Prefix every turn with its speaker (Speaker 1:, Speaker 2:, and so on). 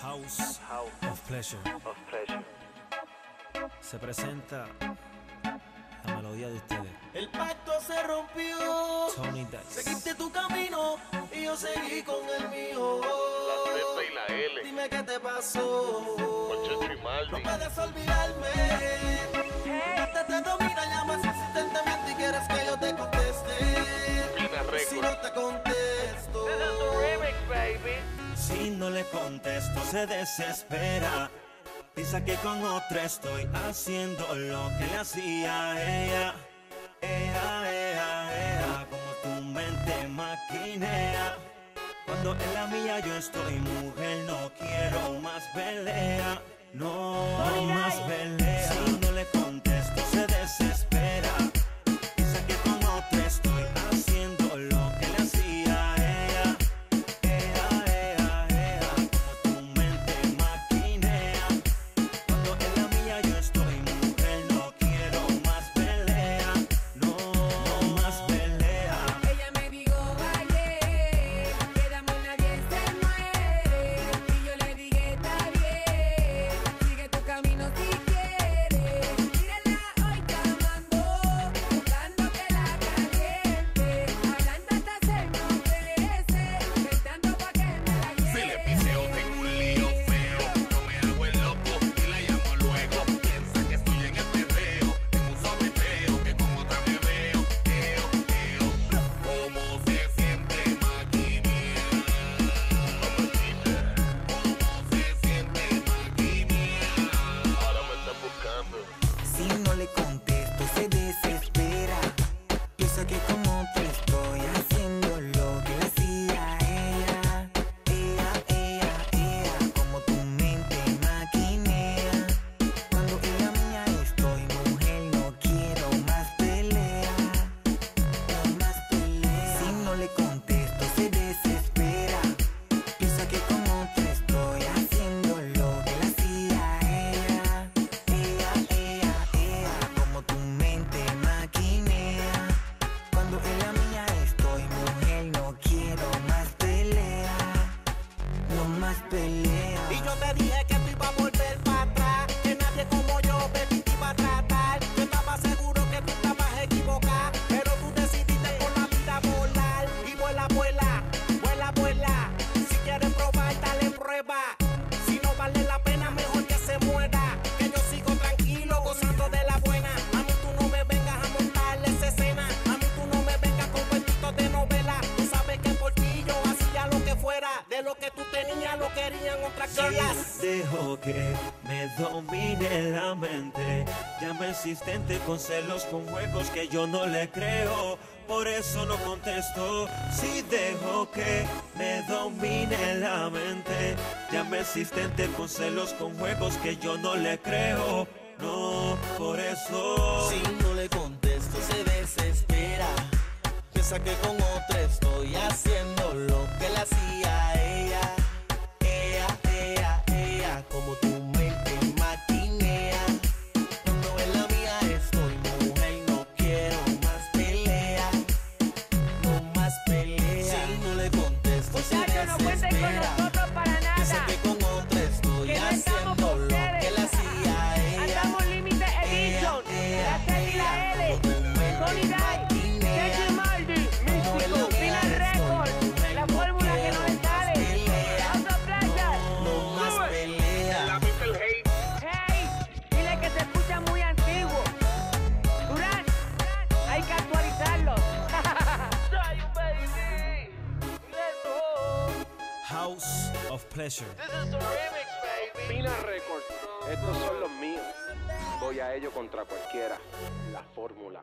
Speaker 1: House, House
Speaker 2: of Pleasure.
Speaker 1: Se presenta la melodía de ustedes.
Speaker 3: El pacto se rompió.
Speaker 1: Tony Dice.
Speaker 3: Seguiste tu camino y yo seguí con el mío.
Speaker 2: La Z y la L.
Speaker 3: Dime qué te pasó.
Speaker 2: Con
Speaker 3: No puedes olvidarme.
Speaker 1: Cuando le contesto se desespera. Piensa que con otra estoy haciendo lo que le hacía a ella. Ea, ea, ea, como tu mente maquinea. Cuando en la mía yo estoy mujer, no quiero más pelea. No. más.
Speaker 4: las peleas. Y yo
Speaker 5: te
Speaker 3: dije que tú ibas a volver para atrás, que nadie como yo, baby. que me
Speaker 1: domine la mente. Llama insistente con celos, con juegos que yo no le creo. Por eso no contesto si dejo que me domine la mente. Llama insistente con celos, con juegos que yo no le creo. No, por eso.
Speaker 3: Si no le contesto, se desespera. Piensa que con
Speaker 4: House of Pleasure. This is
Speaker 1: the remix, baby.
Speaker 6: Pina Records. Estos son los míos. Voy a ello contra cualquiera. La fórmula.